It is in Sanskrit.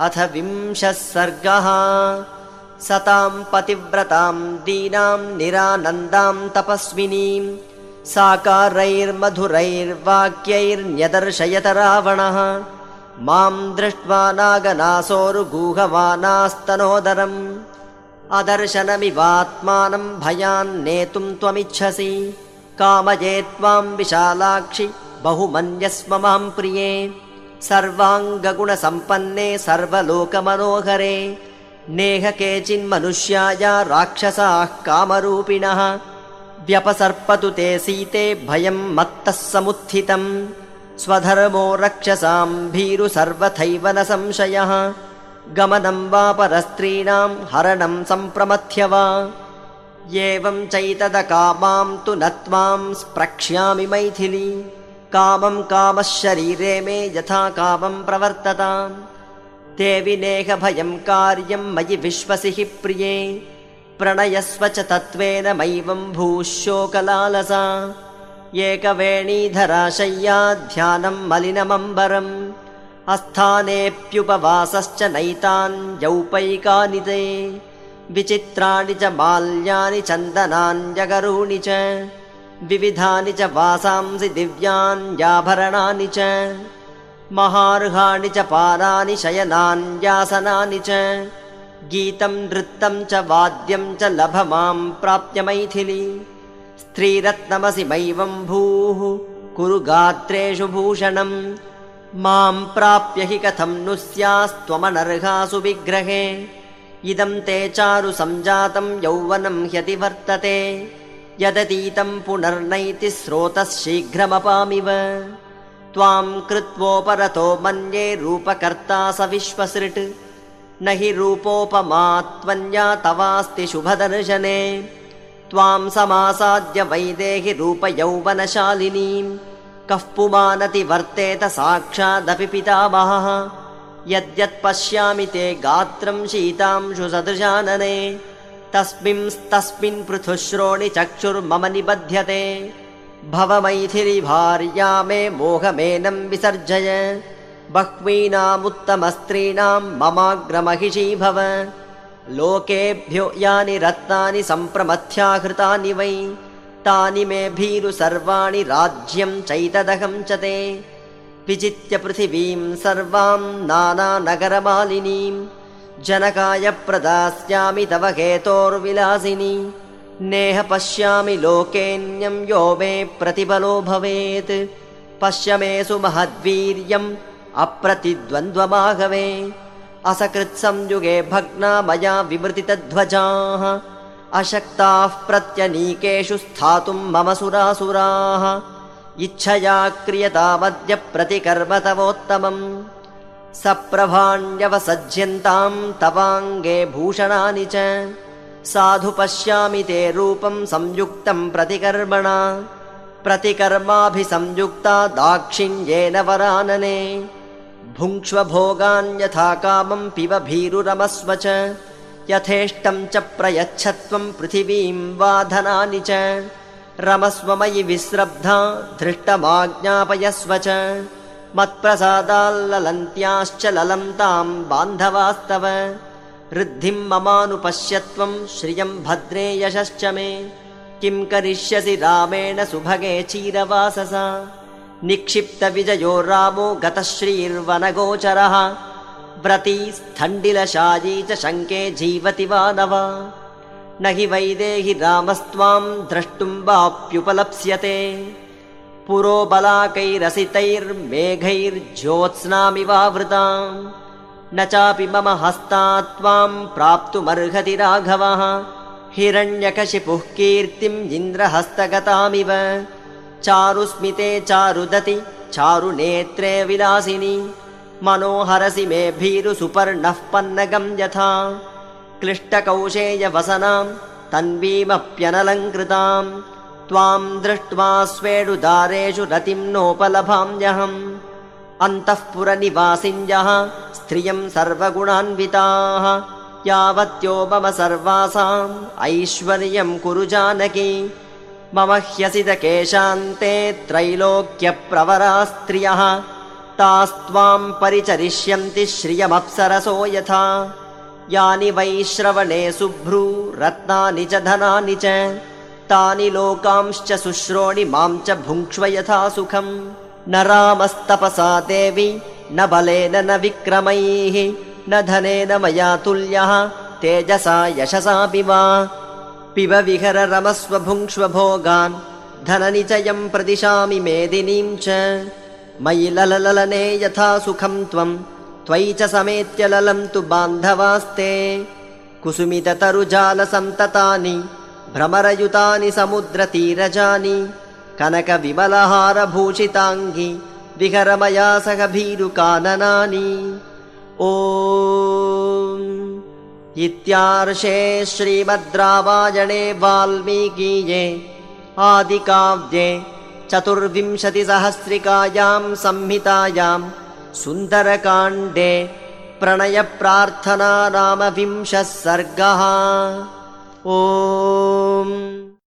अथ विंशः सर्गः। सतां पतिव्रतां दीनां निरानन्दां तपस्विनीं। साकारैर्मधुरैर्वाक्यैर्न्यदर्शयत रावणः मां दृष्ट्वा नागनासोरुगूहवानास्तनोदरम्। अदर्शनमिवात्मानं भयान् नेतुं त्वमिच्छसि। कामये त्वां विशालाक्षि बहुमन्यस्म मां प्रिये सर्वाङ्गगुणसम्पन्ने सर्वलोकमनोहरे नेह केचिन्मनुष्याया राक्षसाः कामरूपिणः व्यपसर्पतु ते सीते भयं मत्तः समुत्थितम् स्वधर्मो रक्षसां भीरु सर्वथैव न संशयः गमनं वा परस्त्रीणां हरणं सम्प्रमथ्य वा। एवं चैतदकामां तु न त्वां स्प्रक्ष्यामि मैथिली कामं कामः शरीरे मे यथा कामं प्रवर्तताम्। देवि नेहभयं कार्यं मयि विश्वसि प्रिये। प्रणयस्व च तत्त्वेन मैवं भूशोकलालसा। एकवेणीधराशय्या ध्यानं मलिनमम्बरम्। अस्थानेऽप्युपवासश्च नैतान्यौपैकानि ते। विचित्राणि च माल्यानि चन्दनान्यगरूणि च विविधानि च वासांसि दिव्यान्याभरणानि च महार्हाणि च पानानि शयनान्यासनानि च गीतं नृत्तं च वाद्यं च लभ मां प्राप्य मैथिली। स्त्रीरत्नमसि मैवं भूः कुरु गात्रेषु भूषणम् मां प्राप्य हि कथं नु स्यास्त्वमनर्हासु विग्रहे। इदं ते चारु सञ्जातं यौवनं ह्यतिवर्तते यदतीतं पुनर्नैति स्रोतः शीघ्रमपामिव त्वां कृत्वोपरतो मन्ये रूपकर्ता स विश्वसृट्। न हि रूपोपमा त्वन्या तवास्ति शुभदर्शने। त्वां समासाद्य वैदेहि रूपयौवनशालिनीं कः पुमानति वर्तेत साक्षादपि पितामहः। यद्यत् पश्यामि ते गात्रं शीतांशु सदृशानने तस्मिंस्तस्मिन् पृथुश्रोणि चक्षुर्मम निबध्यते। भव मैथिली भार्या मे मोहमेनं विसर्जय। बह्वीनामुत्तमस्त्रीणां ममाग्रमहिषी भव लोकेभ्यो यानि रत्नानि सम्प्रमथ्याहृतानि वै। तानि मे भीरु सर्वाणि राज्यं चैतदहं च ते। विजित्य पृथिवीं सर्वां नानानगरमालिनीम् जनकाय प्रदास्यामि तव हेतोर्विलासिनि। नेह पश्यामि लोकेऽन्यं यो मे प्रतिबलो भवेत्। पश्य मे सुमहद्वीर्यम् अप्रतिद्वन्द्वमाघवे। असकृत्संयुगे भग्ना मया विमृतितध्वजाः। अशक्ताः प्रत्यनीकेषु स्थातुं मम सुरासुराः। इच्छया क्रियतामद्य प्रतिकर्म तवोत्तमम् सप्रभाण्यवसज्यन्तां तवाङ्गे भूषणानि च। साधु पश्यामि ते रूपं संयुक्तं प्रतिकर्मणा। प्रतिकर्माभिसंयुक्ता दाक्षिण्येन वरानने। भुङ्क्ष्व भोगान्यथा कामं पिब भीरुरमस्व च। यथेष्टं च प्रयच्छत्वं पृथिवीं वाधनानि च। रमस्व मयि विस्रब्धा धृष्टमाज्ञापयस्व च मत्प्रसादाल्ललन्त्याश्च ललन्ताम् बान्धवास्तव। वृद्धिम् ममानुपश्यत्वम् श्रियम् भद्रे यशश्च मे। किम् करिष्यसि रामेण सुभगे चीरवाससा। निक्षिप्तविजयो रामो गतश्रीर्वनगोचरः। व्रती स्थण्डिलशायी च शङ्के जीवति वा न वा न हि वैदेहि रामस्त्वाम् द्रष्टुम् वाप्युपलप्स्यते पुरोबलाकैरसितैर्मेघैर्ज्योत्स्नामिवावृताम् न चापि मम हस्तात् त्वाम् प्राप्तुमर्हति राघवः। हिरण्यकशिपुः कीर्तिम् इन्द्रहस्तगतामिव। चारुस्मिते चारुदति चारुनेत्रे विलासिनि। मनोहरसि मे भीरुसुपर्णः पन्नगम् यथा। क्लिष्टकौशेयवसनाम् तन्वीमप्यनलङ्कृताम् त्वां दृष्ट्वा स्वेडुदारेषु रतिं नोपलभाम्यहम् अन्तःपुरनिवासिन्यः स्त्रियं सर्वगुणान्विताः। यावत्यो मम सर्वासाम् ऐश्वर्यं कुरु जानकी। मम ह्यसितकेशान्ते त्रैलोक्यप्रवरा स्त्रियः। तास्त्वाम् परिचरिष्यन्ति श्रियमप्सरसो यथा। यानि वैश्रवणे शुभ्रू रत्नानि च धनानि च तानि लोकांश्च शुश्रोणि माम् च भुङ्क्ष्व यथा सुखम्। न रामस्तपसा देवि न बलेन न विक्रमैः न धनेन मया तुल्यः तेजसा यशसापि वा पिब विहर रमस्व भुङ्क्ष्व भोगान् धननिचयम् प्रदिशामि मेदिनीम् च। मयि ललललने यथा सुखम् त्वम् त्वयि च समेत्य ललम् तु बान्धवास्ते। कुसुमिततरुजालसन्ततानि भ्रमरयुतानि समुद्रतीरजानि कनकविमलहारभूषिताङ्गि विहरमया सह भीरुकाननानि। ओ इत्यार्षे श्रीमद् रामायणे वाल्मीकीये आदिकाव्ये चतुर्विंशतिसहस्रिकायाम् संहितायाम् सुन्दरकाण्डे प्रणयप्रार्थना नाम विंशः सर्गः ॐ